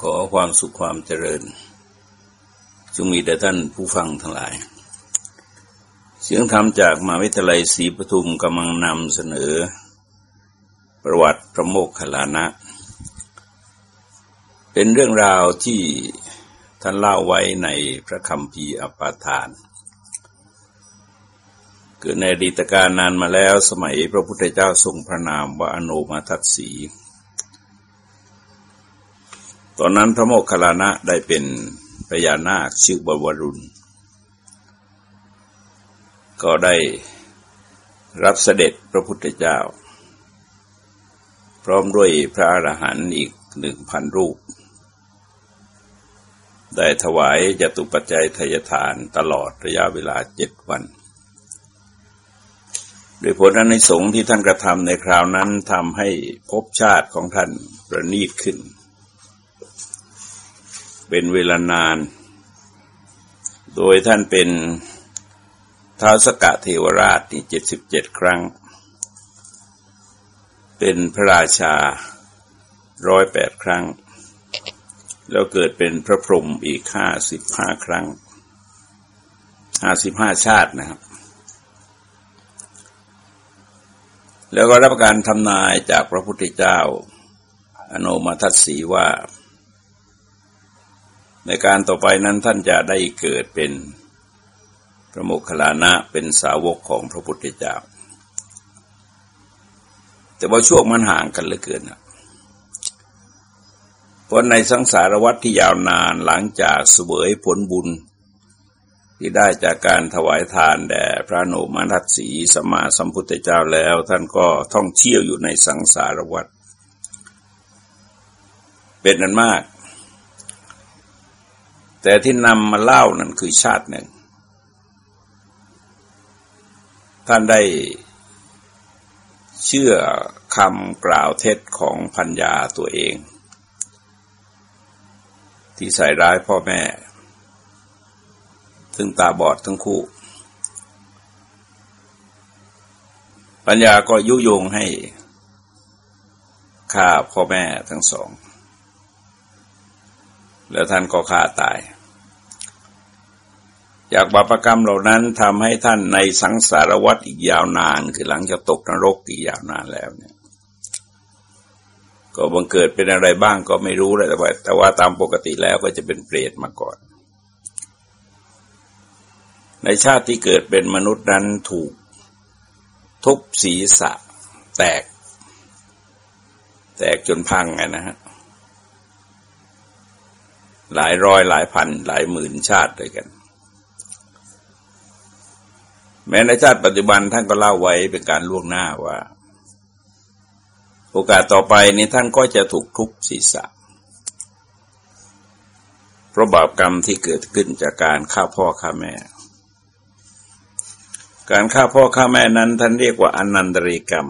ขอความสุขความเจริญ จงมีแด่ท่านผู้ฟังทั้งหลาย เสียงธรรมจากมหาวิทยาลัยศรีปทุมกำลังนำเสนอ ประวัติพระโมคคัลานะ เป็นเรื่องราวที่ท่านเล่าไว้ในพระคำพีอปาทาน เกิดในอดีตการนานมาแล้วสมัยพระพุทธเจ้าทรงพระนามว่าอโนมาทัตสี ตอนนั้นพระโมคคัลลานะได้เป็นพญานาคชื่อบวรุณ ก็ได้รับเสด็จพระพุทธเจ้า พร้อมด้วยพระอรหันต์อีกหนึ่งพันรูป ได้ถวายจตุปัจจัยทยทานตลอดระยะเวลาเจ็ดวันโดยผลอันในสงที่ท่านกระทำในคราวนั้นทำให้ภพชาติของท่านประนีตขึ้น เป็นเวลานาน โดยท่านเป็นท้าวสกะเทวราชนี่เจ็ดสิบเจ็ดครั้ง เป็นพระราชาร้อยแปดครั้ง แล้วเกิดเป็นพระพรหมอีกห้าสิบห้าครั้งห้าสิบห้าชาตินะครับ แล้วก็รับการทำนายจากพระพุทธเจ้า อนุมาทัศสีว่า ในการต่อไปนั้นท่านจะได้เกิดเป็นพระโมคคัลลานะเป็นสาวกของพระพุทธเจ้า แต่ว่าช่วงมันห่างกันเหลือเกินเพราะในสังสารวัฏที่ยาวนานหลังจากเสวยผลบุญ ที่ได้จากการถวายทานแด่พระโนมาทัตสีสมมาสัมพุทธเจ้าแล้ว ท่านก็ท่องเที่ยวอยู่ในสังสารวัฏเป็นนั้นมาก แต่ที่นำมาเล่านั่นคือชาติหนึ่ง ท่านได้เชื่อคำกล่าวเท็จของพัญญาตัวเอง ที่ใส่ร้ายพ่อแม่ซึ่งตาบอดทั้งคู่ ปัญญาก็ยุยงให้ฆ่าพ่อแม่ทั้งสอง แล้วท่านก็ฆ่าตาย จากบาปรกรรมเหล่านั้นทำให้ท่านในสังสารวัฏอีกยาวนาน คือหลังจากตกนรกอีกยาวนานแล้วเนี่ย ก็บังเกิดเป็นอะไรบ้างก็ไม่รู้เลยแต่ว่าแต่ว่าตามปกติแล้วก็จะเป็นเปรตมาก่อน ในชาติที่เกิดเป็นมนุษย์นั้นถูกทุบศีรษะ แตก แตกจนพังไงนะฮะหลายร้อยหลายพันหลายหมื่นชาติด้วยกัน แม้ในชาติปัจจุบันท่านก็เล่าไว้เป็นการล่วงหน้าว่า โอกาสต่อไปนี้ท่านก็จะถูกทุบศีรษะเพราะบาปกรรมที่เกิดขึ้นจากการฆ่าพ่อฆ่าแม่ การฆ่าพ่อฆ่าแม่นั้น ท่านเรียกว่าอนันตริกรรม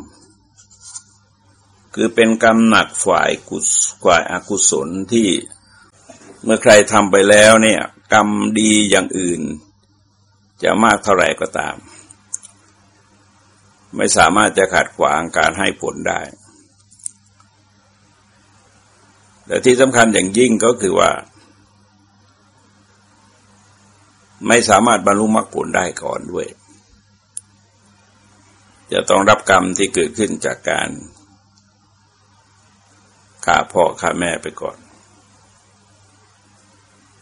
คือเป็นกรรมหนักฝ่ายกุศฝ่ายอกุศลที่เมื่อใครทำไปแล้วเนี่ย กรรมดีอย่างอื่น จะมากเท่าไหร่ก็ตาม ไม่สามารถจะขัดขวางการให้ผลได้แต่ที่สำคัญอย่างยิ่งก็คือว่า ไม่สามารถบรรลุมรรคผลได้ก่อนด้วย จะต้องรับกรรมที่เกิดขึ้นจากการฆ่าพ่อฆ่าแม่ไปก่อน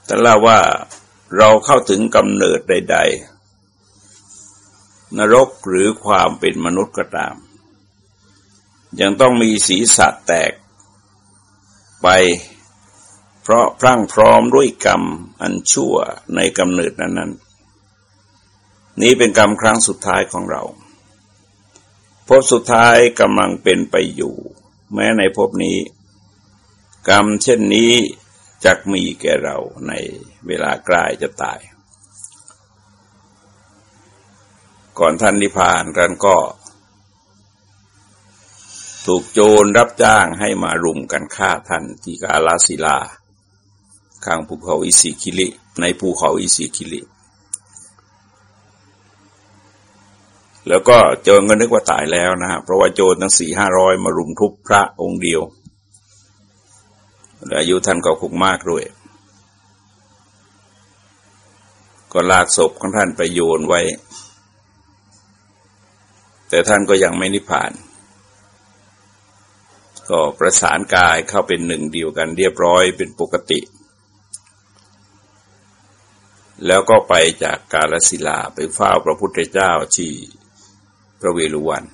แต่เล่าว่า เราเข้าถึงกำเนิดใด ๆ นรกหรือความเป็นมนุษย์ก็ตาม ยังต้องมีศีรษะแตกไป เพราะพรั่งพร้อมด้วยกรรมอันชั่วในกำเนิดนั้น ๆ นี้เป็นกรรมครั้งสุดท้ายของเราพบสุดท้ายกำลังเป็นไปอยู่ แม้ในภพนี้ กรรมเช่นนี้ จักมีแก่เราในเวลาใกล้จะตาย ก่อนท่านนิพพานรันก็ ถูกโจรรับจ้างให้มารุมกันฆ่าท่านที่กาลาศิลา ข้างภูเขาอิสิคิลิในภูเขาอิสิคิลิ แล้วก็โจรก็นึกว่าตายแล้วนะฮะเพราะว่าโจรทั้งสี่ห้าร้อยมารุมทุบพระองค์เดียว อายุท่านก็คงมากด้วย ก็ลากศพของท่านไปโยนไว้ แต่ท่านก็ยังไม่นิพพาน ก็ประสานกายเข้าเป็นหนึ่งเดียวกันเรียบร้อยเป็นปกติ แล้วก็ไปจากกาลสิลาไปเฝ้าพระพุทธเจ้าที่พระเวฬุวัน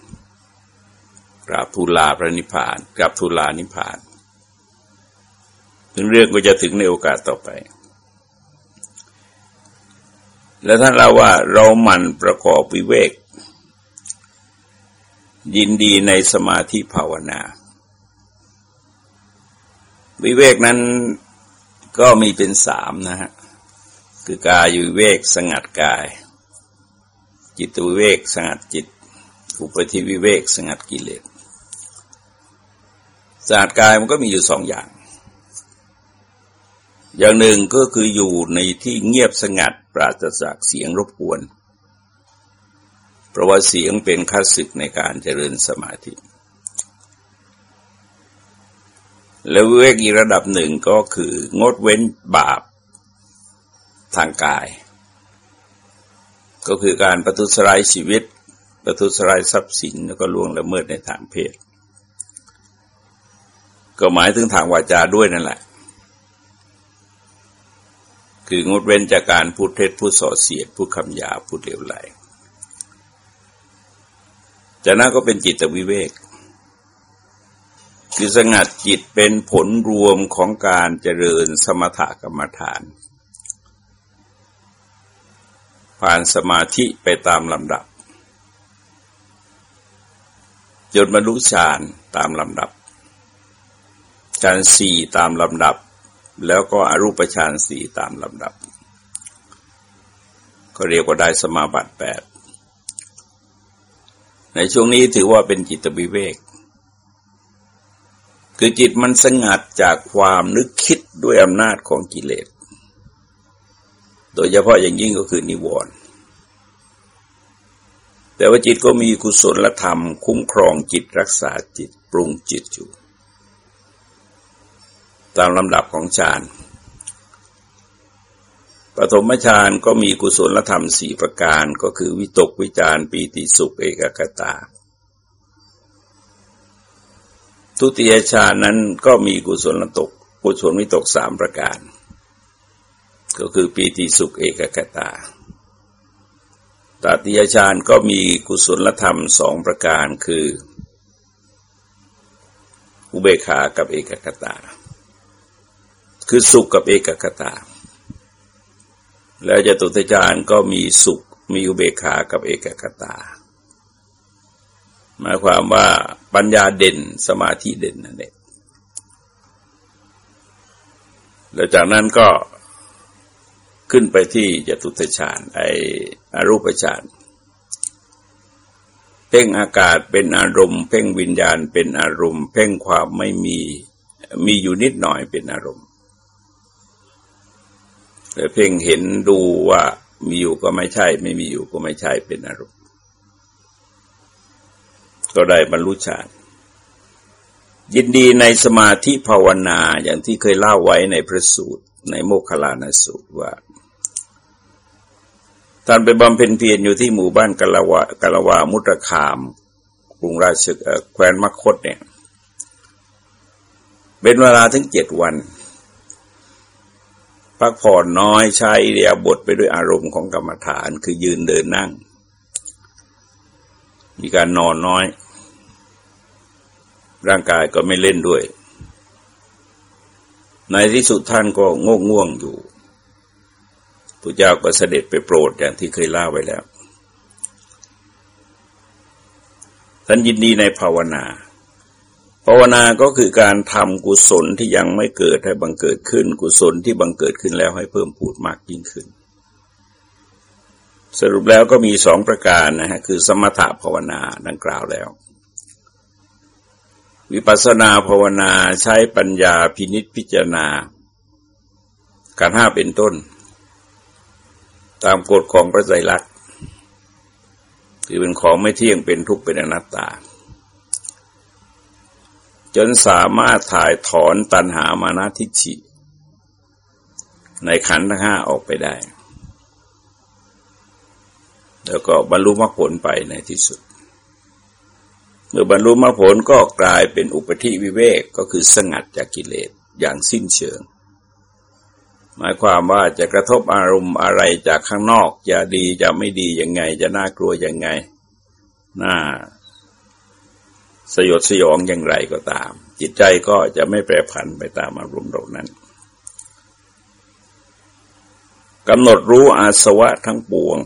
กราบทูลลาพระนิพพานกราบทูลลานิพพานึงเรื่องก็จะถึงในโอกาสต่อไป แล้วท่านเล่าว่าเราหมั่นประกอบวิเวก ยินดีในสมาธิภาวนา วิเวกนั้นก็มีเป็นสามนะฮะ คือกายวิเวกสงัดกาย จิตวิเวกสงัดจิต อุปธิวิเวกสงัดกิเลสสงัดกายมันก็มีอยู่สองอย่าง อย่างหนึ่งก็คืออยู่ในที่เงียบสงัดปราศจากเสียงรบกวน เพราะว่าเสียงเป็นข้าศึกในการเจริญสมาธิ แล้วเวกอีกระดับหนึ่งก็คืองดเว้นบาปทางกาย ก็คือการประทุษร้ายชีวิต ประทุษร้ายทรัพย์สินแล้วก็ล่วงละเมิดในทางเพศ ก็หมายถึงทางวาจาด้วยนั่นแหละ คืองดเว้นจากการพูดเท็จพูดส่อเสียดพูดคำหยาพูดเลวไหลจากนั้นก็เป็นจิตวิเวก คือสงัดจิตเป็นผลรวมของการเจริญสมถกรรมฐาน ผ่านสมาธิไปตามลำดับ จนบรรลุฌานตามลำดับฌานสี่ตามลำดับ แล้วก็อรูปฌานสี่ตามลำดับ ก็เรียกว่าได้สมาบัติแปดในช่วงนี้ถือว่าเป็นจิตวิเวก คือจิตมันสงัดจากความนึกคิดด้วยอำนาจของกิเลส โดยเฉพาะอย่างยิ่งก็คือนิวรณ์แต่ว่าจิตก็มีกุศลธรรม คุ้มครองจิตรักษาจิตปรุงจิตอยู่ ตามลำดับของฌานปฐมฌานก็มีกุศลธรรมสี่ประการก็คือวิตกวิจารปีติสุขเอกกตา ทุติยฌานนั้นก็มีกุศลตกกุศลวิตกสามประการ ก็คือปีติสุขเอกกตาตติยฌานก็มีกุศลธรรมสองประการคือ อุเบกขากับเอกกตา คือสุขกับเอกคตา แล้วจะตุตจารก็มีสุขมีอุเบกขากับเอกคตาหมายความว่าปัญญาเด่นสมาธิเด่นนั่นเองแล้วจากนั้นก็ขึ้นไปที่จตุตฌานไออรูปฌานเพ่งอากาศเป็นอารมณ์ เพ่งวิญญาณเป็นอารมณ์ เพ่งความไม่มีมีอยู่นิดหน่อยเป็นอารมณ์ เพ่งเห็นดูว่ามีอยู่ก็ไม่ใช่ ไม่มีอยู่ก็ไม่ใช่เป็นอารมณ์ ก็ได้บรรลุฌานยินดีในสมาธิภาวนาอย่างที่เคยเล่าไว้ในพระสูตร ในโมคคลานสูตรว่าท่านไปบำเพ็ญเพียรอยู่ที่หมู่บ้านกะละวะกะละวามุตรคามกรุงราชแคว้นมคตเนี่ย เป็นเวลาถึงเจ็ดวัน พักผ่อนน้อยใช้เรียบทไปด้วยอารมณ์ของกรรมฐานคือยืนเดินนั่ง มีการนอนน้อย ร่างกายก็ไม่เล่นด้วย ในที่สุดท่านก็งกง่วงอยู่พระเจ้าก็เสด็จไปโปรดอย่างที่เคยเล่าไว้แล้ว ท่านยินดีในภาวนา ภาวนาก็คือการทำกุศลที่ยังไม่เกิดให้บังเกิดขึ้น กุศลที่บังเกิดขึ้นแล้วให้เพิ่มพูดมากยิ่งขึ้น สรุปแล้วก็มีสองประการนะฮะคือสมถะภาวนาดังกล่าวแล้ว วิปัสสนาภาวนาใช้ปัญญาพินิษพิจารณา การห้าเป็นต้น ตามกฎของพระไตรลักษณ์คือเป็นของไม่เที่ยงเป็นทุกข์เป็นอนัตตา จนสามารถถ่ายถอนตัณหามานาทิชิ ในขันธ์ห้าออกไปได้ แล้วก็บรรลุมรรคผลไปในที่สุด เมื่อบรรลุมรรคผลก็กลายเป็นอุปธิวิเวกก็คือสงัดจากกิเลสอย่างสิ้นเชิง หมายความว่าจะกระทบอารมณ์อะไรจากข้างนอก จะดีจะไม่ดียังไง จะน่ากลัวยังไงน่า สยดสยองอย่างไรก็ตาม จิตใจก็จะไม่แปรผันไปตามอารมณ์เหล่านั้นกำหนดรู้อาสวะทั้งปวง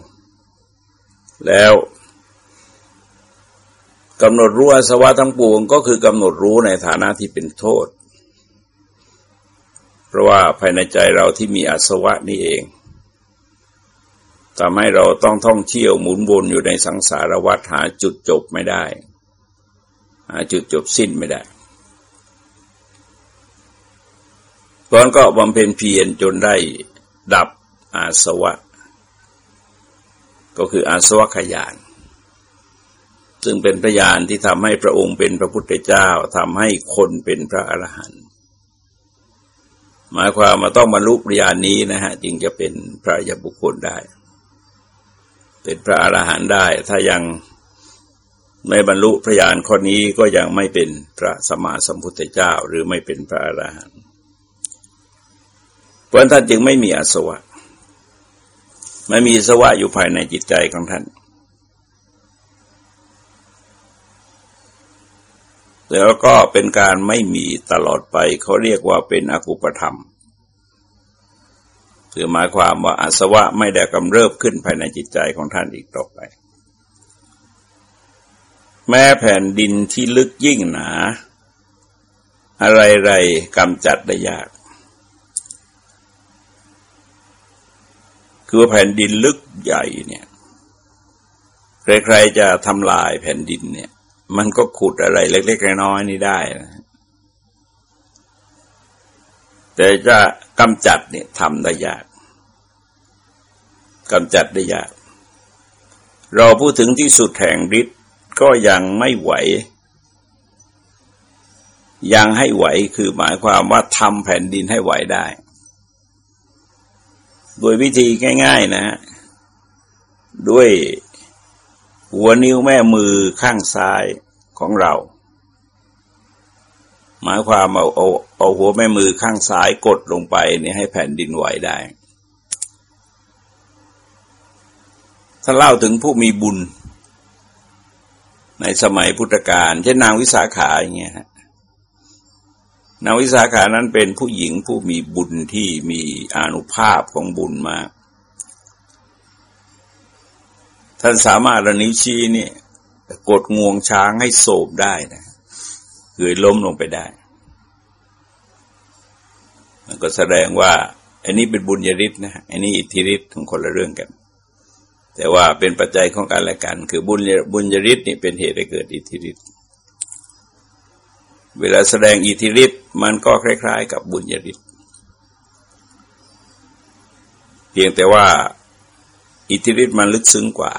แล้วกำหนดรู้อาสวะทั้งปวง ก็คือกำหนดรู้ในฐานะที่เป็นโทษ เพราะว่าภายในใจเราที่มีอาสวะนี่เองทำให้เราต้องท่องเที่ยวหมุนวนอยู่ในสังสารวัฏหาจุดจบไม่ได้ หาจุดจบสิ้นไม่ได้ตอนก็บำเพ็ญเพียรจนได้ดับอาสวะ ก็คืออาสวะขยาน ซึ่งเป็นพระยานที่ทำให้พระองค์เป็นพระพุทธเจ้าทำให้คนเป็นพระอรหันต์หมายความมาต้องบรรลุปริยานนี้นะฮะจึงจะเป็นพระยบุคคลได้ เป็นพระอรหันต์ได้ ถ้ายัง ไม่บรรลุพระญาณข้อนี้ก็ยังไม่เป็นพระสมมาสัมพุทธเจ้าหรือไม่เป็นพระอรหันต์เพราะท่านจึงไม่มีอาสวะ ไม่มีสวะอยู่ภายในจิตใจของท่าน แล้วก็เป็นการไม่มีตลอดไปเขาเรียกว่าเป็นอกุปธรรมคือหมายความว่าอาสวะไม่ได้กำเริบขึ้นภายในจิตใจของท่านอีกต่อไป แม้แผ่นดินที่ลึกยิ่งหนา อะไรๆกำจัดได้ยาก คือแผ่นดินลึกใหญ่เนี่ยใครๆจะทำลายแผ่นดินเนี่ย มันก็ขุดอะไรเล็กๆน้อยๆนี่ได้นะแต่จะกำจัดเนี่ยทำได้ยากกำจัดได้ยาก เราพูดถึงที่สุดแห่งฤทธิ์ ก็ยังไม่ไหว ยังให้ไหวคือหมายความว่าทำแผ่นดินให้ไหวได้ โดยวิธีง่าย ๆ นะฮะด้วยหัวนิ้วแม่มือข้างซ้ายของเรา หมายความเอาเอาเอาหัวแม่มือข้างซ้ายกดลงไปนี่ให้แผ่นดินไหวได้ถ้าเล่าถึงผู้มีบุญ ในสมัยพุทธกาลเช่นนางวิสาขาอย่างเงี้ยฮะนางวิสาขานั้นเป็นผู้หญิงผู้มีบุญที่มีอนุภาพของบุญมาก ท่านสามารถระนิชีนี่กดงวงช้างให้โศบได้นะเกิดล้มลงไปได้ มันก็แสดงว่าอันนี้เป็นบุญญาฤทธิ์นะอันนี้อิทธิฤทธิ์ของคนละเรื่องกัน แต่ว่าเป็นปัจจัยของการละกัน คือบุญบุญญาฤทธิ์นี่เป็นเหตุให้เกิดอิทธิฤทธิ์เวลาแสดงอิทธิฤทธิ์มันก็คล้าย ๆ กับบุญญาฤทธิ์เพียงแต่ว่าอิทธิฤทธิ์มันลึกซึ้งกว่า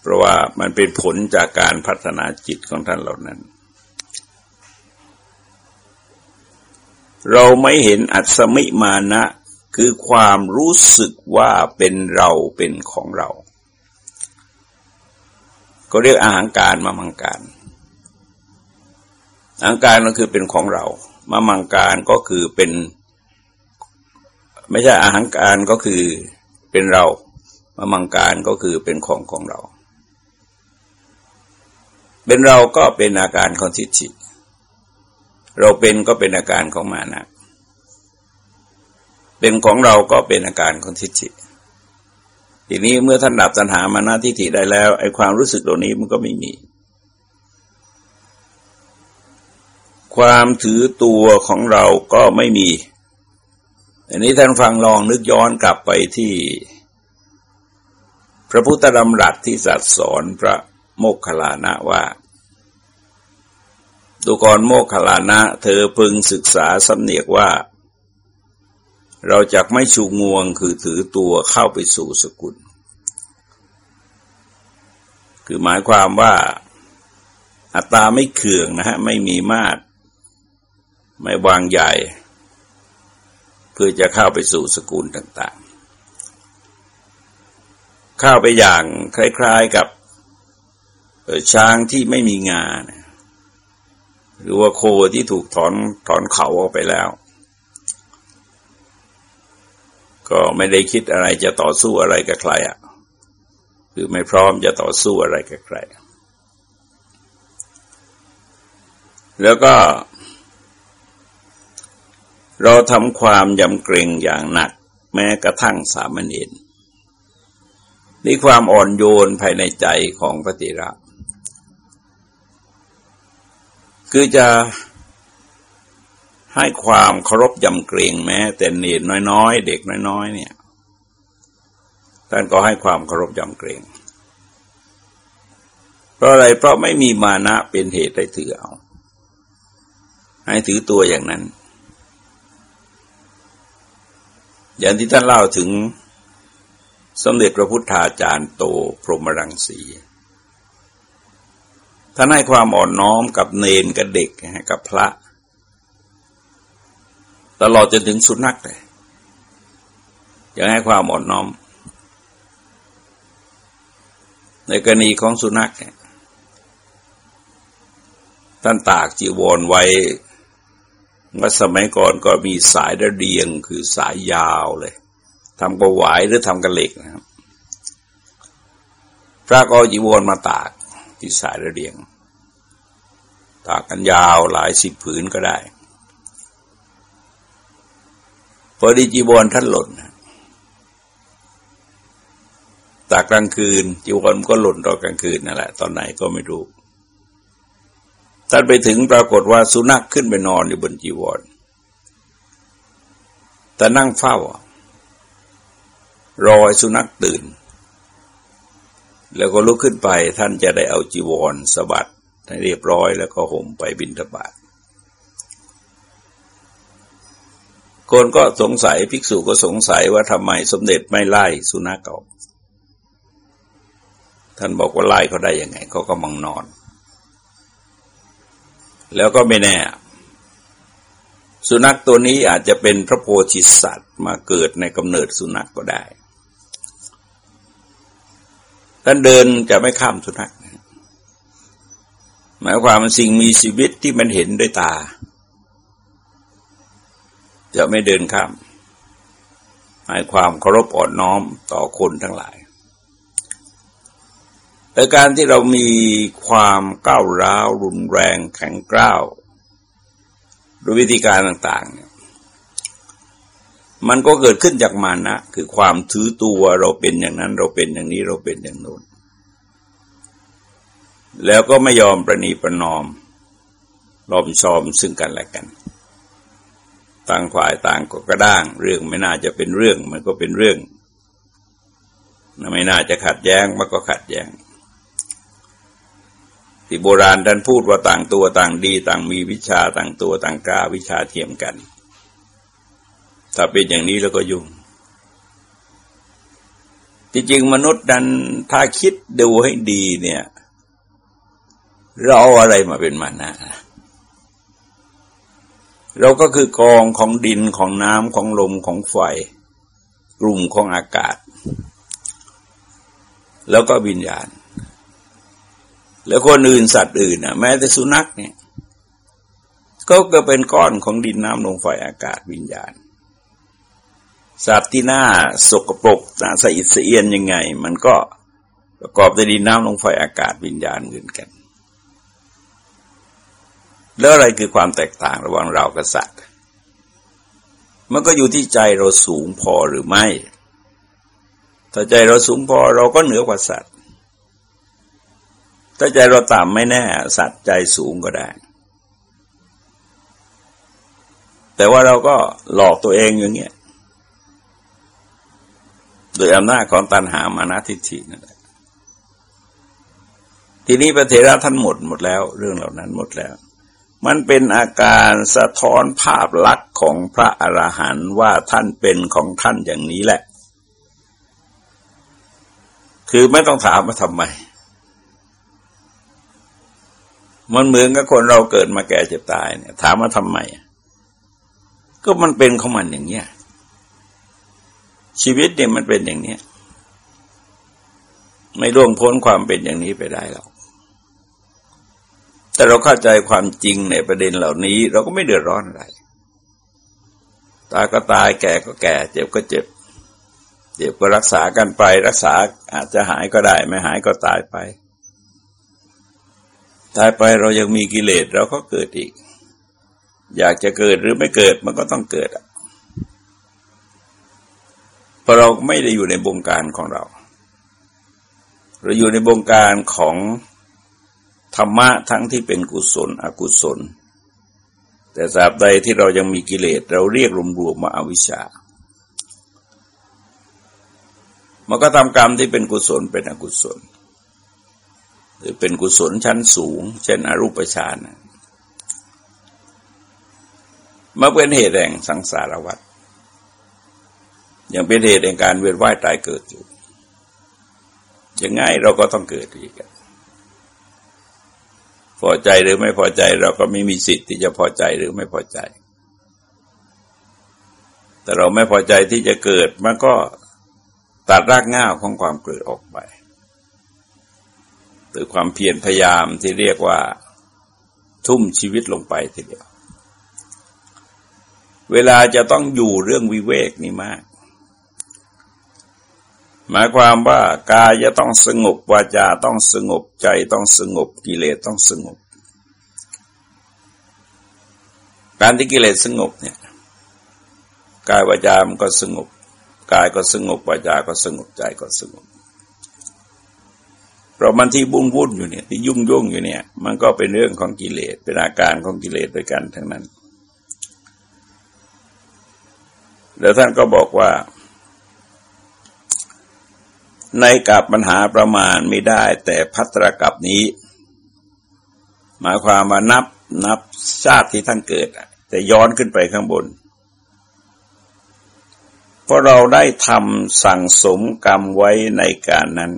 เพราะว่ามันเป็นผลจากการพัฒนาจิตของท่านเหล่านั้น เราไม่เห็นอัศมิมานะ คือความรู้สึกว่าเป็นเราเป็นของเรา ก็เรียกอาหารการมามังการอังการก็คือเป็นของเรา มามังการก็คือเป็น ไม่ใช่อาหารการก็คือเป็นเรา มามังการก็คือเป็นของของเรา เป็นเราก็เป็นอาการของทิฏฐิเราเป็นก็เป็นอาการของมานะ เป็นของเราก็เป็นอาการของทิฏฐิทีนี้เมื่อท่านดับตัณหามานาทิฏฐิได้แล้วไอ้ความรู้สึกเหล่านี้มันก็ไม่มี ความถือตัวของเราก็ไม่มี อันนี้ท่านฟังลองนึกย้อนกลับไปที่ พระพุทธดำรัสที่สัตสอนพระโมกขลานะว่าดูกรโมกขลานะ เธอพึงศึกษาสำเนียกว่า เราจะไม่ชูงวงคือถือตัวเข้าไปสู่สกุล คือหมายความว่าอัตตาไม่เคืองนะฮะไม่มีมาตรไม่วางใหญ่ เพื่อจะเข้าไปสู่สกุลต่างๆ เข้าไปอย่างคล้าย ๆกับช้างที่ไม่มีงาน หรือว่าโคที่ถูกถอนถอนเขาออกไปแล้ว ก็ไม่ได้คิดอะไรจะต่อสู้อะไรกับใครอะคือไม่พร้อมจะต่อสู้อะไรกับใคร แล้วก็ เราทำความยำเกรงอย่างหนัก แม้กระทั่งสามเณรนี่ความอ่อนโยนภายในใจของพระติระ คือจะ ให้ความเคารพยำเกรงแม้ แต่เนรน้อยๆ เด็กน้อยๆเนี่ยท่านก็ให้ความเคารพยำเกรง เพราะอะไรเพราะไม่มีมานะเป็นเหตุให้ถือเอา ให้ถือตัวอย่างนั้น อย่างที่ท่านเล่าถึงสมเด็จพระพุทธาจารย์โตพรหมรังสีท่านให้ความอ่อนน้อมกับเนนกับเด็กกับพระ ตลอดจนถึงสุนัขเลยยังให้ความอ่อนน้อม ในกรณีของสุนัขท่านตากจีวรไว้เมื่อสมัยก่อนก็มีสายระเดียงคือสายยาวเลยทำกระหวายหรือทำกระเหล็กนะครับ พระก็จีวรมาตากที่สายระเดียง ตากกันยาวหลายสิบผืนก็ได้ พอดีจีวรท่านหล่นตากกลางคืน จีวรก็หล่นตอนกลางคืนนั่นแหละ ตอนไหนก็ไม่รู้ท่านไปถึงปรากฏว่าสุนัขขึ้นไปนอนอยู่บนจีวร แต่นั่งเฝ้ารอสุนัขตื่น แล้วก็ลุกขึ้นไปท่านจะได้เอาจีวรสะบัดให้เรียบร้อยแล้วก็ห่มไปบินทบาท คนก็สงสัยภิกษุก็สงสัยว่าทำไมสมเด็จไม่ไล่สุนัขเขาท่านบอกว่าไล่เขาได้ยังไงเขาก็มังนอน แล้วก็ไม่แน่ สุนัขตัวนี้อาจจะเป็นพระโพธิสัตว์มาเกิดในกำเนิดสุนัขกก็ได้ท่านเดินจะไม่ข้ามสุนัขหมายความมันสิ่งมีชีวิตที่มันเห็นด้วยตา จะไม่เดินข้ามหมายความเคารพอ่อนน้อมต่อคนทั้งหลายแต่การที่เรามีความก้าวร้าว รุนแรงแข็งกร้าวด้วยวิธีการต่าง ๆ เนี่ยมันก็เกิดขึ้นจากมานะ คือความถือตัวเราเป็นอย่างนั้น เราเป็นอย่างนี้เราเป็นอย่างโน้นแล้วก็ไม่ยอมประนีประนอมรอมชอมซึ่งกันและกัน ต่างฝ่ายต่างก็กระด้าง เรื่องไม่น่าจะเป็นเรื่อง มันก็เป็นเรื่องไม่น่าจะขัดแย้งมันก็ขัดแย้งที่โบราณท่านพูดว่าต่างตัวต่างดี ต่างมีวิชาต่างตัวต่างกาวิชาเทียมกัน ถ้าเป็นอย่างนี้แล้วก็ยุ่งจริงๆมนุษย์ดันถ้าคิดดูให้ดีเนี่ย เราเอาอะไรมาเป็นมานะ เราก็คือกองของดินของน้ำของลมของไฟกลุ่มของอากาศ แล้วก็วิญญาณ แล้วคนอื่นสัตว์อื่นนะแม้แต่สุนัขเนี่ย ก็ก็เป็นก้อนของดินน้ำลมไฟอากาศวิญญาณ สัตว์ที่หน้าสกปรกน่าสะอิดสะเอียนยังไง มันก็ประกอบด้วยดินน้ำลมไฟอากาศวิญญาณเหมือนกัน แล้วอะไรคือความแตกต่างระหว่างเรากับสัตว์มันก็อยู่ที่ใจเราสูงพอหรือไม่ ถ้าใจเราสูงพอเราก็เหนือกว่าสัตว์ ถ้าใจเราต่ำไม่แน่ สัตว์ใจสูงก็ได้ แต่ว่าเราก็หลอกตัวเองอย่างเงี้ย โดยอำนาจของตันหามานาทิฏฐินั่นแหละทีนี้พระเถระท่านหมดหมดแล้ว เรื่องเหล่านั้นหมดแล้ว มันเป็นอาการสะท้อนภาพลักษณ์ของพระอระหันต์ว่าท่านเป็นของท่านอย่างนี้แหละ คือไม่ต้องถามว่าทำไม มันเหมือนกับคนเราเกิดมาแก่เจ็บตายเนี่ย ถามว่าทำไม ก็มันเป็นของมันอย่างเนี้ยชีวิตเนี่ยมันเป็นอย่างเนี้ยไม่ล่วงพ้นความเป็นอย่างนี้ไปได้หรอก แต่เราเข้าใจความจริงในประเด็นเหล่านี้ เราก็ไม่เดือดร้อนอะไร ตายก็ตายแก่ก็แก่ เจ็บก็เจ็บ เจ็บก็รักษากันไป รักษาอาจจะหายก็ได้ ไม่หายก็ตายไป ตายไปเรายังมีกิเลสเราก็เกิดอีก อยากจะเกิดหรือไม่เกิดมันก็ต้องเกิดเพราะเราไม่ได้อยู่ในบงการของเรา เราอยู่ในบงการของ ธรรมะทั้งที่เป็นกุศล อกุศล แต่สาบใดที่เรายังมีกิเลสเราเรียกรวมๆมาอาวิชชา มันก็ทำกรรมที่เป็นกุศลเป็นอกุศล หรือเป็นกุศลชั้นสูง เช่นอรูปฌานมาเป็นเหตุแห่งสังสารวัฏยังเป็นเหตุแห่งการเวียนว่ายตายเกิดอยู่ยังไงเราก็ต้องเกิดอีก พอใจหรือไม่พอใจ เราก็ไม่มีสิทธิ์ที่จะพอใจหรือไม่พอใจ แต่เราไม่พอใจที่จะเกิดมันก็ตัดรากง่าของความเกิดออกไปหรือความเพียรพยายามที่เรียกว่าทุ่มชีวิตลงไปทีเดียว เวลาจะต้องอยู่เรื่องวิเวกนี่มาก หมายความว่ากายจะต้องสงบวาจาต้องสงบใจต้องสงบกิเลสต้องสงบ การที่กิเลสสงบเนี่ยกายวาจามันก็สงบกายก็สงบวาจาก็สงบใจก็สงบเพราะมันที่บุ่นวุ่นอยู่เนี่ยที่ยุ่งยุ่งอยู่เนี่ย มันก็เป็นเรื่องของกิเลสเป็นอาการของกิเลสด้วยกันทั้งนั้น แล้วท่านก็บอกว่า ในกับปัญหาประมาณไม่ได้แต่พัตรกับนี้ หมายความว่านับนับชาติที่ท่านเกิด แต่ย้อนขึ้นไปข้างบน เพราะเราได้ทำสั่งสมกรรมไว้ในการนั้น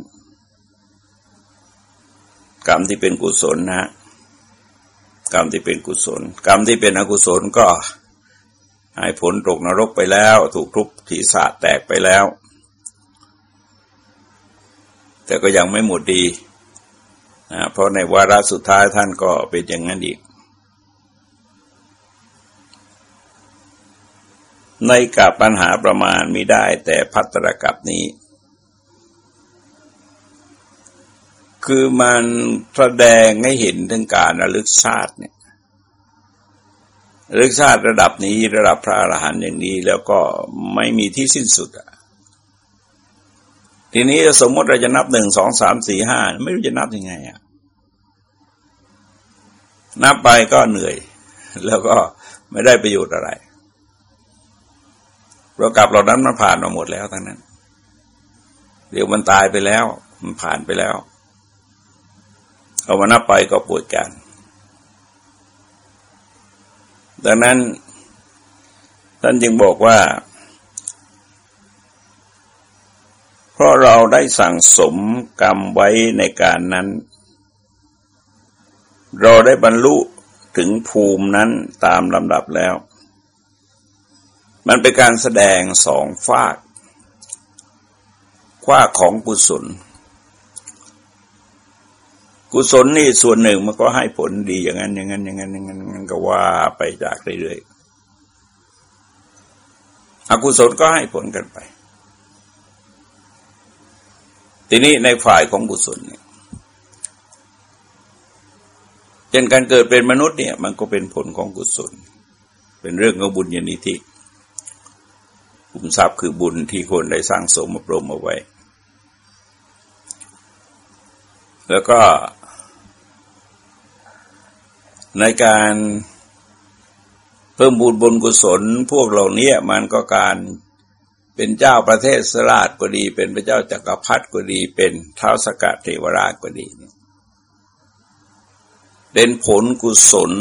กรรมที่เป็นกุศลนะฮะกรรมที่เป็นกุศล กรรมที่เป็นอกุศลก็ให้ผลตกนรกไปแล้ว ถูกทุบถีศาสแตกไปแล้ว แต่ก็ยังไม่หมดดีนะเพราะในวาระสุดท้ายท่านก็เป็นอย่างนั้นอีก ในกับปัญหาประมาณไม่ได้แต่พัตรกับนี้ คือมันแสดงให้เห็นถึงการระลึกชาติเนี่ยระลึกชาติระดับนี้ระดับพระอรหันต์อย่างนี้แล้วก็ไม่มีที่สิ้นสุดอะ ทีนี้สมมติเราจะนับหนึ่งสองสามสี่ห้าไม่รู้จะนับยังไงอะนับไปก็เหนื่อย แล้วก็ไม่ได้ประโยชน์อะไรเรากลับเรานั้นมันผ่านมาหมดแล้วทั้งนั้น เดี๋ยวมันตายไปแล้ว มันผ่านไปแล้ว เอามานับไปก็ปวดกัน ดังนั้นท่านจึงบอกว่า เพราะเราได้สั่งสมกรรมไว้ในการนั้น เราได้บรรลุถึงภูมินั้นตามลำดับแล้ว มันเป็นการแสดงสองฝากขว้าของกุศล กุศลนี่ส่วนหนึ่งมันก็ให้ผลดีอย่างนั้นอย่างนั้นอย่างนั้นอย่างนั้นก็ว่าไปจากเรื่อยๆอกุศลก็ให้ผลกันไป ทีนี้ในฝ่ายของบุศลเนี่ยเช่นการเกิดเป็นมนุษย์เนี่ย มันก็เป็นผลของกุศล เป็นเรื่องของบุญญาณิธิบุญทรัพย์คือบุญที่คนได้สร้างสมบรมเอาไว้ แล้วก็ ในการเพิ่มบุญบนกุศลพวกเหล่านี้มันก็การ เป็นเจ้าประเทศสราชก็ดี เป็นพระเจ้าจักรพรรดิก็ดี เป็นเท้าสกัดเทวราชก็ดีเนี่ยเป็นผลกุศล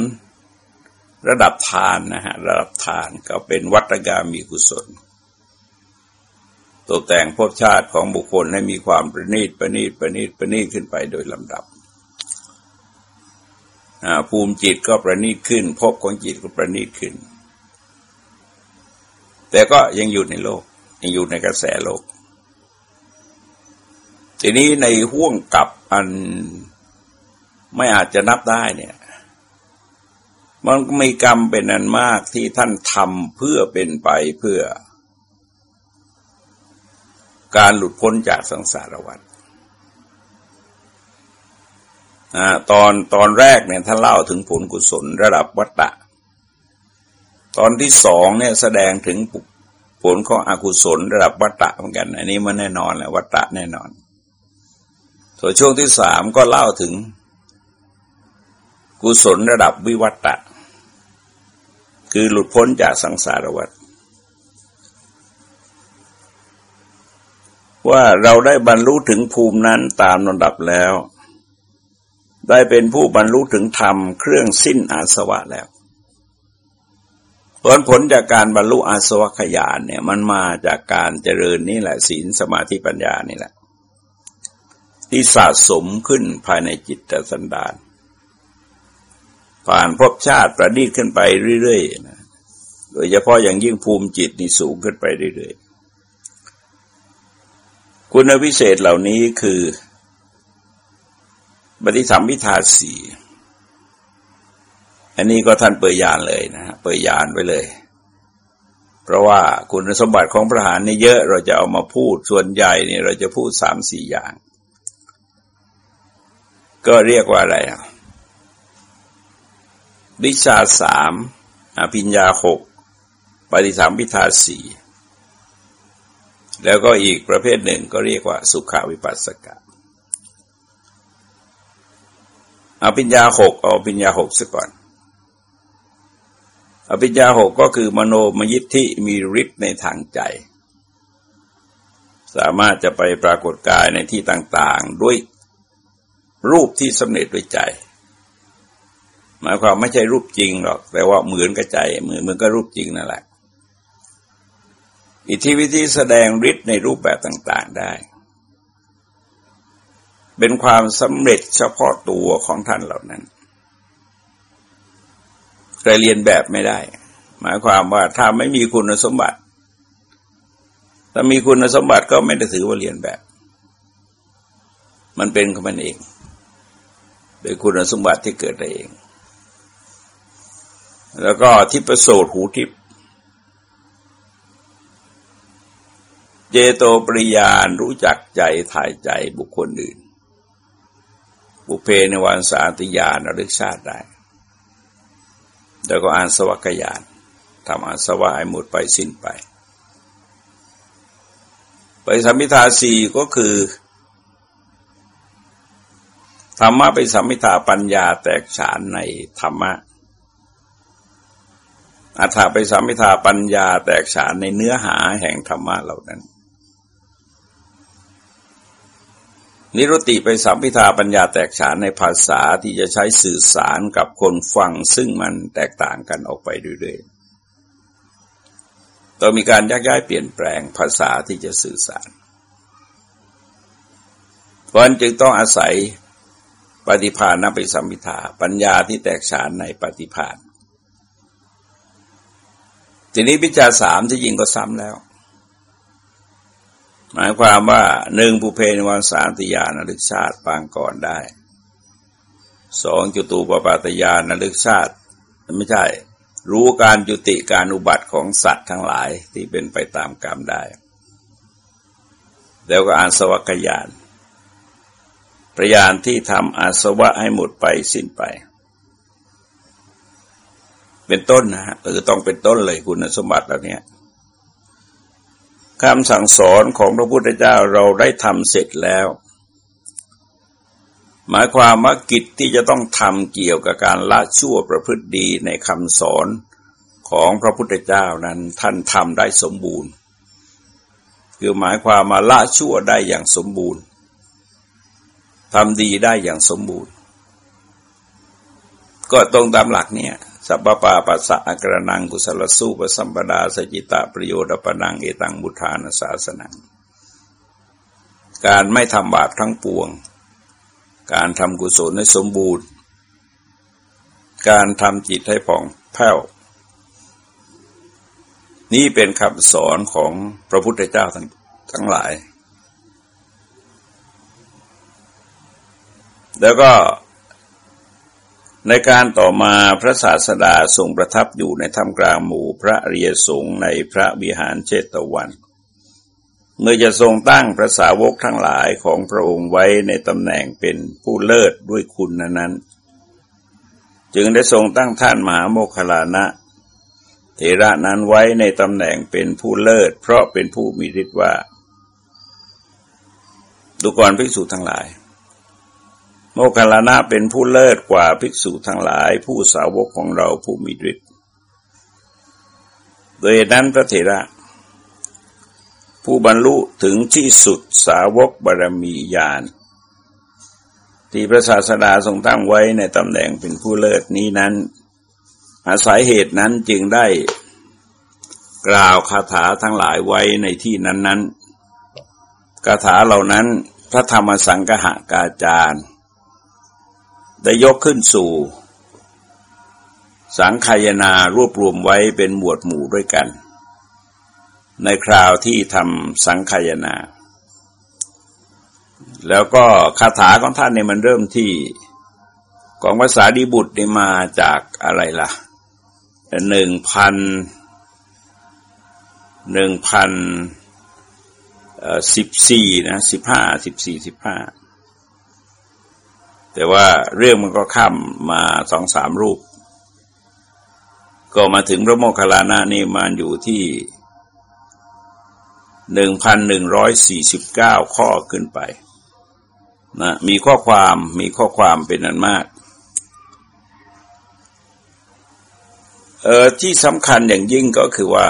ระดับทานนะฮะระดับทานก็เป็นวัตกามีกุศลตกแต่งภพชาติของบุคคลให้มีความประณีตประณีตประณีตประณีตขึ้นไปโดยลำดับภูมิจิตก็ประณีตขึ้นภพของจิตก็ประณีตขึ้น แต่ก็ยังอยู่ในโลก อยู่ในกระแสโลก ทีนี้ในห่วงกับอันไม่อาจจะนับได้เนี่ย มันมีกรรมเป็นอันมากที่ท่านทำเพื่อเป็นไปเพื่อ การหลุดพ้นจากสังสารวัฏตอนตอนแรกเนี่ยท่านเล่าถึงผลกุศลระดับวัตตะ ตอนที่สองเนี่ยแสดงถึงผ ลของอกุศลระดับวัตตะเหมือนกัน อันนี้มันแน่นอนแหละวัตตะแน่นอนส่วนช่วงที่สามก็เล่าถึง กุศลระดับวิวัตตะ คือหลุดพ้นจากสังสารวัฏว่าเราได้บรรลุถึงภูมินั้นตามลำดับแล้ว ได้เป็นผู้บรรลุถึงธรรมเครื่องสิ้นอาสวะแล้ว ผลผลจากการบรรลุอาสวะขยานเนี่ย มันมาจากการเจริญนี่แหละศีลสมาธิปัญญานี่แหละ ที่สะสมขึ้นภายในจิตสันดานผ่านภพชาติประดิษฐ์ขึ้นไปเรื่อยๆนะโดยเฉพาะอย่างยิ่งภูมิจิตนี่สูงขึ้นไปเรื่อยๆ คุณวิเศษเหล่านี้คือปฏิสัมพิทาสี อันนี้ก็ท่านเปิดยานเลยนะฮะเปิดยานไว้เลย เพราะว่าคุณสมบัติของพระหารนี่เยอะเราจะเอามาพูดส่วนใหญ่เนี่ยเราจะพูดสามสี่อย่าง ก็เรียกว่าอะไรวิชาสามอภิญญาหกปฏิสัมพิทาสี่แล้วก็อีกประเภทหนึ่งก็เรียกว่า สุขาวิปัสสกะอภิญญาหกเอาอภิญญาหกซะก่อน อภิญญาหกก็คือมโนมยิทธิมีฤทธิ์ในทางใจ สามารถจะไปปรากฏกายในที่ต่างๆ ด้วยรูปที่สำเร็จด้วยใจ หมายความไม่ใช่รูปจริงหรอก แต่ว่าเหมือนกับใจ เหมือนเหมือนกับรูปจริงนั่นแหละ อิทธิวิธีแสดงฤทธิ์ในรูปแบบต่างๆได้ เป็นความสำเร็จเฉพาะตัวของท่านเหล่านั้น ใครเรียนแบบไม่ได้ หมายความว่าถ้าไม่มีคุณสมบัติ ถ้ามีคุณสมบัติก็ไม่ได้ถือว่าเรียนแบบ มันเป็นของมันเอง โดยคุณสมบัติที่เกิดได้เอง แล้วก็ทิพโสดหูทิพเจโตปริยานรู้จักใจถ่ายใจบุคคลอื่น บุเพในวันสาติญาณระลึกชาติได้ แล้วก็อ่านสวักยานทำอ่านสวะให้หมดไปสิ้นไปไปสัมมิทาสีก็คือธรรมะไปสัมมิทาปัญญาแตกฉานในธรรมะอัฏฐาไปสัมมิทาปัญญาแตกฉานในเนื้อหาแห่งธรรมะเหล่านั้น นิรุติไปสัมพิทาปัญญาแตกฉานในภาษาที่จะใช้สื่อสารกับคนฟังซึ่งมันแตกต่างกันออกไปเรื่อยๆต้องมีการยักย้ายเปลี่ยนแปลงภาษาที่จะสื่อสาร เพราะนั้นจึงต้องอาศัยปฏิภาณนไปสัมพิทาปัญญาที่แตกฉานในปฏิภาณทีนี้พิจารสามที่ยิงก็ซ้ำแล้ว หมายความว่าหนึ่งภูเพนวันสามติยานลึกชาติปางก่อนได้สองจุตูปปาตยานลึกชาติไม่ใช่ รู้การจุติการอุบัติของสัตว์ทั้งหลายที่เป็นไปตามกรรมได้ แล้วก็อานสวัคยานประยานที่ทำอาสวะให้หมดไปสิ้นไป เป็นต้นนะฮะคือต้องเป็นต้นเลยคุณสมบัติเหล่านี้ คำสั่งสอนของพระพุทธเจ้าเราได้ทำเสร็จแล้ว หมายความว่ากิจที่จะต้องทำเกี่ยวกับการละชั่วประพฤติดีในคำสอนของพระพุทธเจ้านั้นท่านทำได้สมบูรณ์ คือหมายความมาละชั่วได้อย่างสมบูรณ์ทำดีได้อย่างสมบูรณ์ ก็ตรงตามหลักเนี่ย สัพปาปัสสะอกรนังกุศลสู้ปสัมปดาสจิตะประโยชน์ปนังเอตังบุทานศาสนัง การไม่ทำบาปทั้งปวง การทำกุศลให้สมบูรณ์ การทำจิตให้ผ่องแผ้ว นี่เป็นคำสอนของพระพุทธเจ้าทั้งทั้งหลาย แล้วก็ ในการต่อมาพระศาสดาทรงประทับอยู่ในถ้ำกลางหมู่พระเรียสงในพระวิหารเชตวัน เมื่อจะทรงตั้งพระสาวกทั้งหลายของพระองค์ไว้ในตำแหน่งเป็นผู้เลิศด้วยคุณนั้น จึงได้ทรงตั้งท่านมหาโมคคลานะเทระนั้นไว้ในตำแหน่งเป็นผู้เลิศ เพราะเป็นผู้มีฤทธิ์ว่า ดูก่อนภิกษุทั้งหลาย โมคคัลลานะเป็นผู้เลิศกว่าภิกษุทั้งหลาย ผู้สาวกของเราผู้มีฤทธิ์โดยนั้นพระเถระ ผู้บรรลุถึงที่สุดสาวกบารมีญาณที่พระศาสดาทรงตั้งไว้ในตำแหน่งเป็นผู้เลิศนี้นั้น อาศัยเหตุนั้นจึงได้กล่าวคาถาทั้งหลายไว้ในที่นั้น ๆคาถาเหล่านั้นพระธรรมสังกหากาจารย์ ได้ยกขึ้นสู่ สังขายนารวบรวมไว้เป็นหมวดหมู่ด้วยกัน ในคราวที่ทำสังขายนา แล้วก็คาถาของท่านเนี่ยมันเริ่มที่ของภาษาดีบุตรนี่มาจากอะไรล่ะหนึ่งพันหนึ่งพันสิบสี่นะสิบห้าสิบสี่สิบห้า แต่ว่าเรื่องมันก็ข้ามมาสองสามรูป ก็มาถึงพระโมคคัลลานะนี่มาอยู่ที่หนึ่งพันหนึ่งร้อยสี่สิบเก้าข้อขึ้นไปนะมีข้อความมีข้อความเป็นอันมากเออที่สำคัญอย่างยิ่งก็คือว่า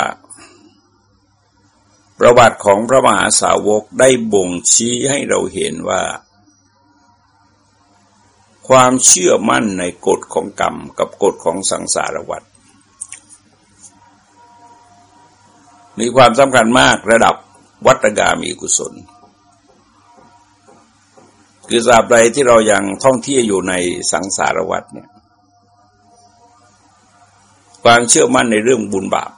ประวัติของพระมหาสาวกได้บ่งชี้ให้เราเห็นว่า ความเชื่อมั่นในกฎของกรรมกับกฎของสังสารวัฏมีความสำคัญมากระดับวัตกามีกุศล คือสาบใดที่เรายังท่องเที่ยวอยู่ในสังสารวัฏเนี่ยความเชื่อมั่นในเรื่องบุญบาป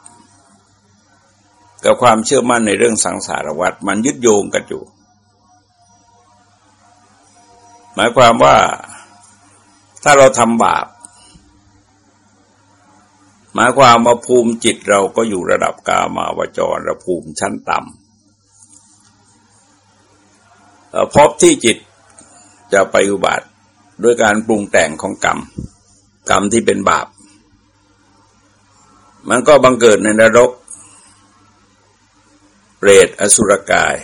กับความเชื่อมั่นในเรื่องสังสารวัฏมันยึดโยงกันอยู่ หมายความว่า ถ้าเราทำบาป หมายความว่าภูมิจิตเราก็อยู่ระดับกามาวจรระภูมิชั้นต่ำพบที่จิตจะไปอุบัติด้วยการปรุงแต่งของกรรม กรรมที่เป็นบาป มันก็บังเกิดในนรก เปรตอสุรกาย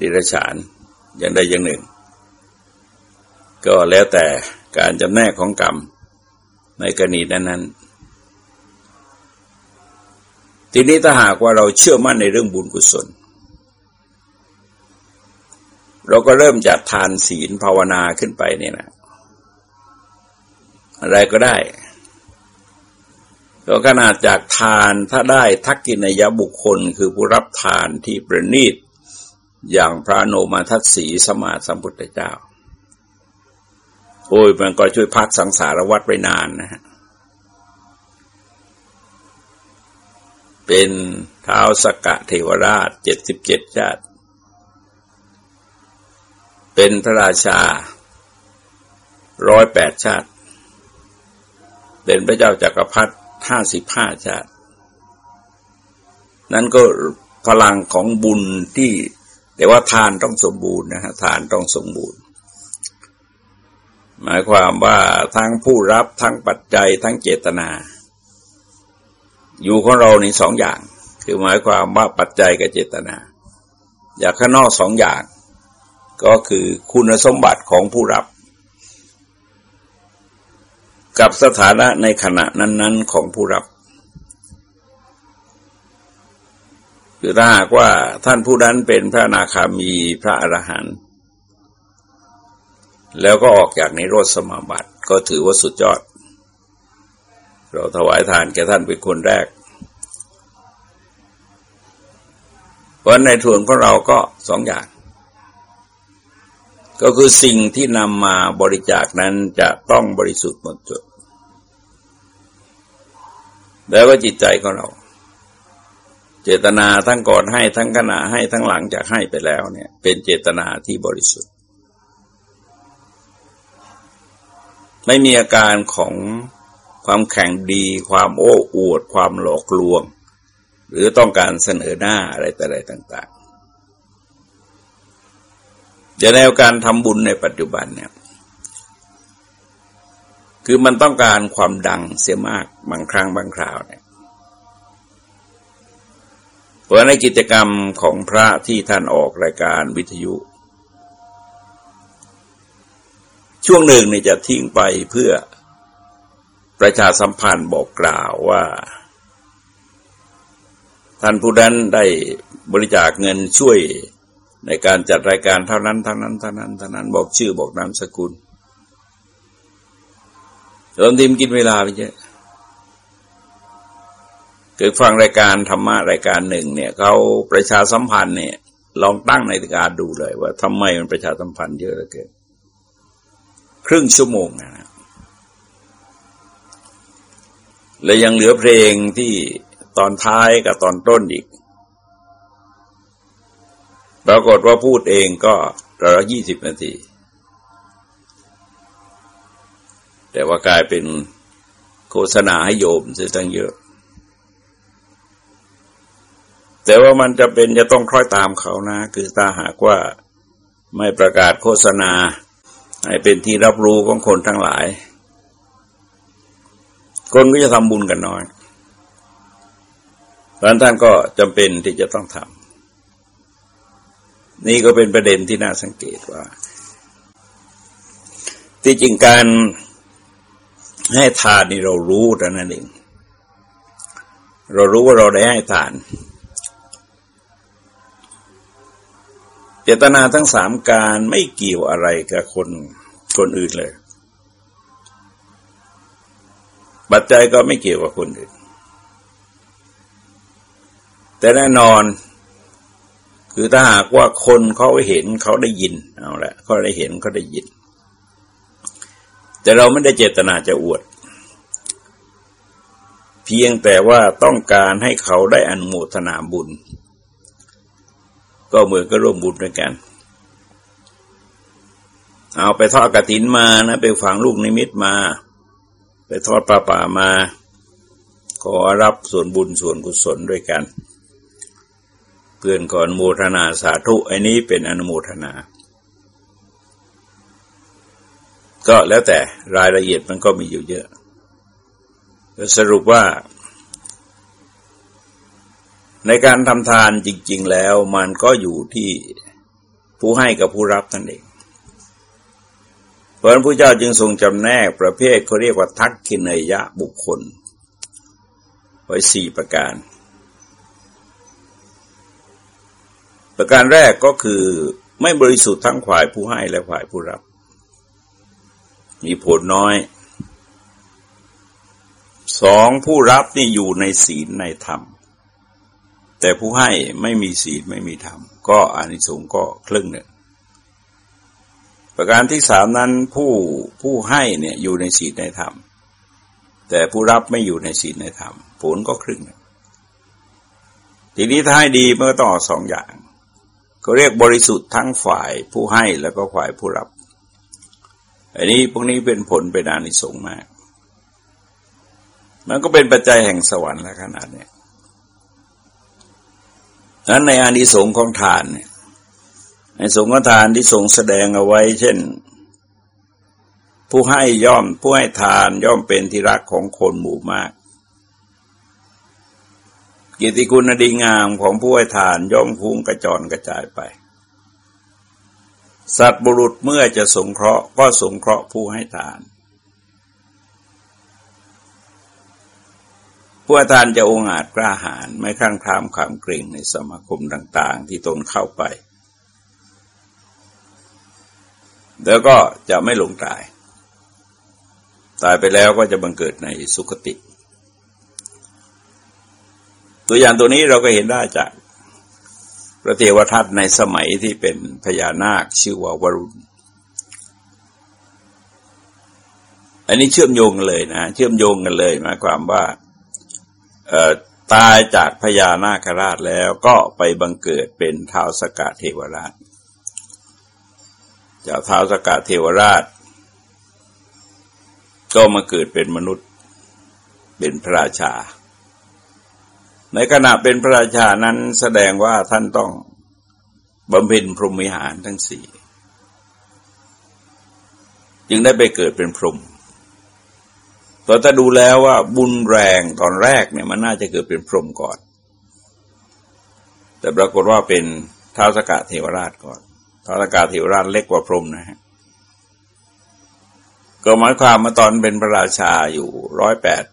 ดิรฉานอย่างใดอย่างหนึ่ง ก็แล้วแต่การจำแนกของกรรมในกรณีนั้นๆ ทีนี้ถ้าหากว่าเราเชื่อมั่นในเรื่องบุญกุศล เราก็เริ่มจากทานศีลภาวนาขึ้นไปเนี่ยนะอะไรก็ได้ก็ขนาดจากทานถ้าได้ทักกินยบุคคล คือผู้รับทานที่ประณีต อย่างพระโนมาทัศสีสมาสัมพุทธเจ้า โอ้ยมันก็ช่วยพักสังสารวัฏไปนานนะฮะเป็นเท้าสกะเทวราชเจ็ดสิบเจ็ดชาติ เป็นพระราชาร้อยแปดชาติ เป็นพระเจ้าจากักรพรรดิห้าสิบห้าชาติ นั้นก็พลังของบุญที่แต่ว่าทานต้องสมบูรณ์นะฮะทานต้องสมบูรณ์ หมายความว่าทั้งผู้รับทั้งปัจจัยทั้งเจตนา อยู่ของเราในสองอย่าง คือหมายความว่าปัจจัยกับเจตนา อย่ากข้างนอกสองอย่าง ก็คือคุณสมบัติของผู้รับ กับสถานะในขณะนั้น ๆ ของผู้รับคือถ้าหากว่าท่านผู้นั้นเป็นพระนาคามีพระอรหันต์ แล้วก็ออกจากในรถสมาบัติก็ถือว่าสุดยอด เราถวายทานแก่ท่านเป็นคนแรก เพราะในส่วนของเราก็สองอย่าง ก็คือสิ่งที่นำมาบริจาคนั้นจะต้องบริสุทธิ์หมดจด แล้วก็จิตใจของเรา เจตนาทั้งก่อนให้ทั้งขณะให้ทั้งหลังจากให้ไปแล้วเนี่ย เป็นเจตนาที่บริสุทธิ์ ไม่มีอาการของความแข็งดี ความโอ้อวด ความหลอกลวง หรือต้องการเสนอหน้าอะไรแต่อะไรต่างๆจะแนวการทำบุญในปัจจุบันเนี่ย คือมันต้องการความดังเสียมากบางครั้งบางคราวเนี่ยเพราะในกิจกรรมของพระที่ท่านออกรายการวิทยุ ช่วงหนึ่งเนี่ยจะทิ้งไปเพื่อประชาสัมพันธ์บอกกล่าวว่า ท่านผู้นั้นได้บริจาคเงินช่วยในการจัดรายการเท่านั้นเท่านั้นเท่านั้นเท่านั้นบอกชื่อบอกนามสกุลเริ่มทีมกินเวลาไปเยอะเกิดฟังรายการธรรมะรายการหนึ่งเนี่ยเขาประชาสัมพันธ์เนี่ยลองตั้งในการดูเลยว่าทำไมมันประชาสัมพันธ์เยอะเหลือเกิน ครึ่งชั่วโมงนะและยังเหลือเพลงที่ตอนท้ายกับตอนต้นอีก ปรากฏว่าพูดเองก็ราวยี่สิบนาที แต่ว่ากลายเป็นโฆษณาให้โยมเสียตั้งเยอะ แต่ว่ามันจะเป็นจะต้องคล้อยตามเขานะ คือถ้าหากว่าไม่ประกาศโฆษณา ให้เป็นที่รับรู้ของคนทั้งหลาย คนก็จะทำบุญกันน้อยเพราะนั้นท่านก็จำเป็นที่จะต้องทำนี่ก็เป็นประเด็นที่น่าสังเกตว่า ที่จริงการให้ทานนี่เรารู้แต่นั่นเอง เรารู้ว่าเราได้ให้ทาน เจตนาทั้งสามการไม่เกี่ยวอะไรกับคนคนอื่นเลย ปัจจัยก็ไม่เกี่ยวกับคนอื่น แต่แน่นอน คือถ้าหากว่าคนเขาเห็นเขาได้ยินเอาละเขาได้เห็นเขาได้ยิน แต่เราไม่ได้เจตนาจะอวด เพียงแต่ว่าต้องการให้เขาได้อนุโมทนาบุญ ก็เหมือนก็ร่วมบุญด้วยกัน เอาไปทอดกระถินมานะไปฝังลูกนิมิตมา ไปทอดปลาป่ามา ขอรับส่วนบุญส่วนกุศลด้วยกัน เพื่อนก่อนโมทนาสาธุอันนี้เป็นอนุโมทนา ก็แล้วแต่รายละเอียดมันก็มีอยู่เยอะสรุปว่า ในการทำทานจริง ๆ แล้วมันก็อยู่ที่ผู้ให้กับผู้รับนั่นเอง เพราะนั้นพระเจ้าจึงทรงจำแนกประเภทเขาเรียกว่าทักขินเนยะบุคคล ไว้สี่ประการ ประการแรกก็คือไม่บริสุทธิ์ทั้งฝ่ายผู้ให้และฝ่ายผู้รับ มีผลน้อยสองผู้รับนี่อยู่ในศีลในธรรม แต่ผู้ให้ไม่มีศีลไม่มีธรรม ก็อานิสงส์ก็ครึ่งหนึ่งประการที่สามนั้นผู้ผู้ให้เนี่ยอยู่ในศีลในธรรม แต่ผู้รับไม่อยู่ในศีลในธรรมผลก็ครึ่งหนึ่งทีนี้ถ้าให้ดีเมื่อต้องออกสองอย่าง ก็เรียกบริสุทธิ์ทั้งฝ่ายผู้ให้แล้วก็ฝ่ายผู้รับ อันนี้พวกนี้เป็นผลเป็นอานิสงส์มาก มันก็เป็นปัจจัยแห่งสวรรค์แล้วขนาดเนี้ นั้นในอานิสงส์ของทานเนี่ยในสงฆ์ทานที่ทรงแสดงเอาไว้ เช่น ผู้ให้ย่อมผู้ให้ทานย่อมเป็นที่รักของคนหมู่มากกียรติคุณดีงามของผู้ให้ทานย่อมพุ่งกระจรกระจายไป สัตว์บุรุษเมื่อจะสงเคราะห์ก็สงเคราะห์ผู้ให้ทาน ผู้ให้ทานจะองอาจกล้าหาญไม่ข้างทามความเกรงในสมาคมต่างๆ ที่ตนเข้าไป แล้วก็จะไม่หลงตาย ตายไปแล้วก็จะบังเกิดในสุคติ ตัวอย่างตัวนี้เราก็เห็นได้จากพระเทวทัตในสมัยที่เป็นพญานาคชื่อว่าวรุณ อันนี้เชื่อมโยงกันเลยนะ เชื่อมโยงกันเลยหมายความว่า ตายจากพญานาคราชแล้วก็ไปบังเกิดเป็นท้าวสกะเทวราช จากท้าวสกะเทวราช ก็มาเกิดเป็นมนุษย์เป็นพระราชา ในขณะเป็นพระราชานั้นแสดงว่าท่านต้องบำเพ็ญพรหมิหารทั้งสี่ จึงได้ไปเกิดเป็นพรหม ตอนถ้าดูแล้วว่าบุญแรงตอนแรกเนี่ยมันน่าจะเกิดเป็นพรหมก่อน แต่ปรากฏว่าเป็นท้าวสกะเทวราชก่อนท้าวสกะเทวราชเล็กกว่าพรหมนะฮะก็หมายความมาตอนเป็นพระราชาอยู่ร้อยแปด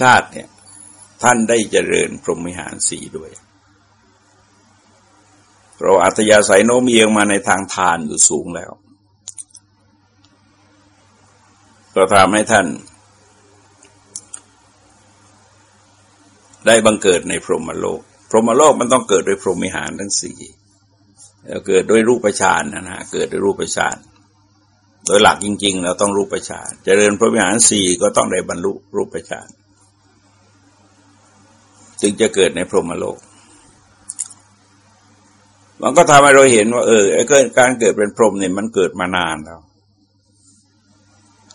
ชาติเนี่ย ท่านได้เจริญพรหมิหารสีด้วยเราอัตยาศัยโน้มเอียงมาในทางทานอยู่สูงแล้ว ก็ทำให้ท่าน ได้บังเกิดในพรหมโลก พรหมโลกมันต้องเกิดโดยพรหมิหารทั้งสี่แล้วเกิดด้วยรูปฌานนะฮะเกิดด้วยรูปฌานโดยหลักจริง ๆ เราต้องรูปฌานเจริญพรหมิหารสี่ก็ต้องได้บรรลุรูปฌานจึงจะเกิดในพรหมโลก มันก็ทำให้เราเห็นว่า เออการเกิดเป็นพรหมเนี่ยมันเกิดมานานแล้ว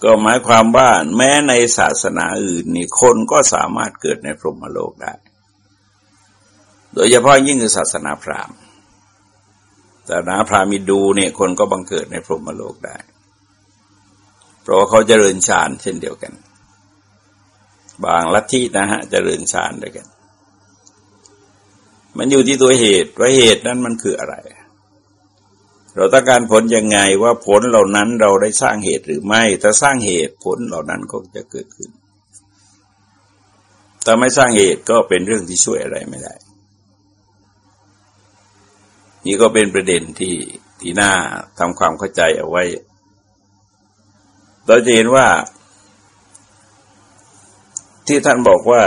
ก็หมายความว่าแม้ในศาสนาอื่นนี่คนก็สามารถเกิดในพรหมโลกได้ โดยเฉพาะยิ่งคือศาสนาพราหมณ์ศาสนาพราหมิดูเนี่ยคนก็บังเกิดในพรหมโลกได้ เพราะาเขาเจริญฌานเช่นเดียวกัน บางลัทธินะฮะเจริญฌานด้วยกัน มันอยู่ที่ตัวเหตุว่าเหตุนั้นมันคืออะไร เราต้องการผลยังไงว่าผลเหล่านั้นเราได้สร้างเหตุหรือไม่ถ้าสร้างเหตุผลเหล่านั้นก็จะเกิดขึ้นถ้าไม่สร้างเหตุก็เป็นเรื่องที่ช่วยอะไรไม่ได้ นี่ก็เป็นประเด็นที่ที่น่าทำความเข้าใจเอาไว้ เราจะเห็นว่า ที่ท่านบอกว่า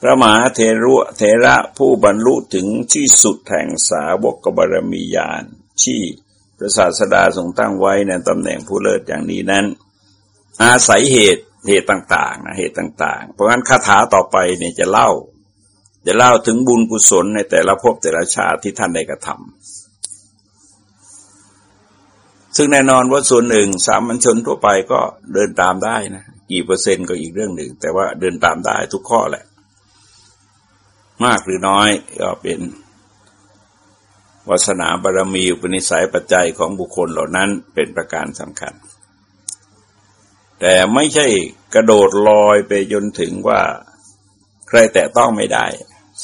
พระมหาเทรุเทระผู้บรรลุถึงที่สุดแห่งสาวกบารมีญาณที่พระศาสดาทรงตั้งไว้ในตำแหน่งผู้เลิศอย่างนี้นั้น อาศัยเหตุเหตุต่างๆนะเหตุต่าง ๆ เพราะงั้นคาถาต่อไปเนี่ยจะเล่า จะเล่าถึงบุญกุศลในแต่ละภพแต่ละชาติที่ท่านได้กระทำซึ่งแน่นอนว่าส่วนหนึ่งสามัญชนทั่วไปก็เดินตามได้นะกี่เปอร์เซ็นต์ก็อีกเรื่องหนึ่ง แต่ว่าเดินตามได้ทุกข้อแหละ มากหรือน้อยก็เป็นวาสนาบารรมีอุปนิสัยปัจจัยของบุคคลเหล่านั้นเป็นประการสำคัญ แต่ไม่ใช่กระโดดลอยไปจนถึงว่าใครแตะต้องไม่ได้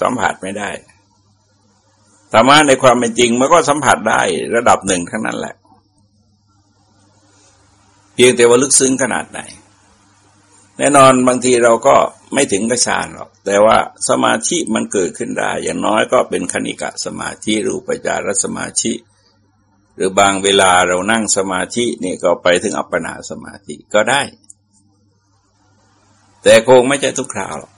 สัมผัสไม่ได้ธรรมะในความเป็นจริงมันก็สัมผัสได้ระดับหนึ่งทั้งนั้นแหละ เพียงแต่ว่าลึกซึ้งขนาดไหน แน่นอนบางทีเราก็ไม่ถึงกระชานหรอก แต่ว่าสมาธิมันเกิดขึ้นได้ อย่างน้อยก็เป็นคณิกะสมาธิรูปจารสมาธิหรือบางเวลาเรานั่งสมาธินี่ก็ไปถึงอัปปนาสมาธิก็ได้ แต่คงไม่ใช่ทุกคราวหรอก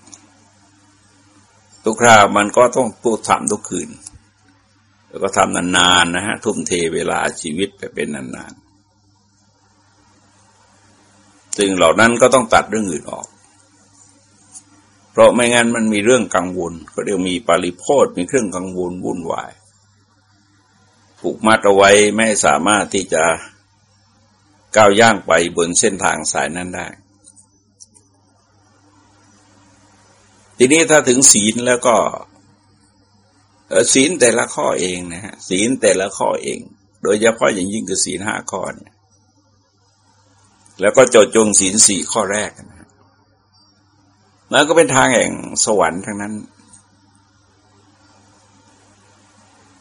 ทุกคราวมันก็ต้องพูดทำทุกคืน แล้วก็ทำนานๆนะฮะทุ่มเทเวลาชีวิตไปเป็นนานๆ ซึ่งเหล่านั้นก็ต้องตัดเรื่องอื่นออก เพราะไม่งั้นมันมีเรื่องกังวล ก็เรียกมีปาริโพธมีเครื่องกังวลวุ่นวายผูกมัดเอาไว้ไม่สามารถที่จะก้าวย่างไปบนเส้นทางสายนั้นได้ ทีนี้ถ้าถึงศีลแล้วก็ศีลแต่ละข้อเองนะฮะศีลแต่ละข้อเอง โดยเฉพาะอย่างยิ่งคือศีลห้าข้อเนี่ย แล้วก็จดจงศีลสี่ข้อแรกนะแล้วก็เป็นทางแห่งสวรรค์ทั้งนั้น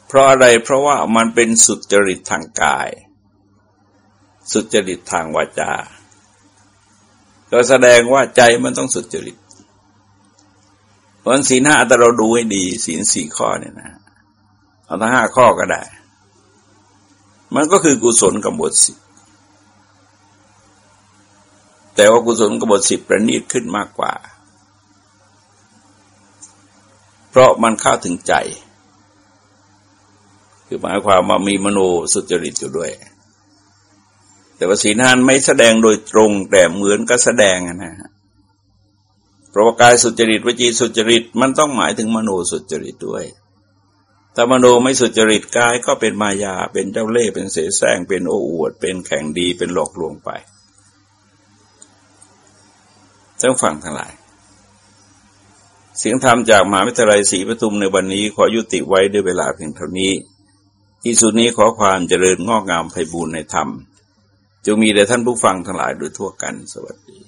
เพราะอะไรเพราะว่ามันเป็นสุจริตทางกาย สุจริตทางวาจา ก็แสดงว่าใจมันต้องสุจริตเพราะศีลห้าแต่เราดูให้ดีศีลสี่ข้อเนี่ยนะเอาทั้งห้าข้อก็ได้ มันก็คือกุศลกับบทสิ แต่ว่ากุศลกบฏสิบประณีตขึ้นมากกว่า เพราะมันเข้าถึงใจ คือหมายความว่ามีมโนสุจริตอยู่ด้วย แต่ว่าสีนานไม่แสดงโดยตรงแต่เหมือนก็แสดงนะฮะเพราะกายสุจริตวจีสุจริตมันต้องหมายถึงมโนสุจริตด้วยถ้ามโนไม่สุจริตกายก็เป็นมายาเป็นเจ้าเล่ห์เป็นเสแสร้งเป็นโอ้อวด เป็นแข่งดีเป็นหลอกลวงไป ต้องฟังทั้งหลาย เสียงธรรมจากมหาวิทยาลัยศรีปทุมในวันนี้ขอยุติไว้ด้วยเวลาเพียงเท่านี้ ที่สุดนี้ขอความเจริญงอกงามไพบูรณ์ในธรรมจงมีแด่ท่านผู้ฟังทั้งหลายโดยทั่วกันสวัสดี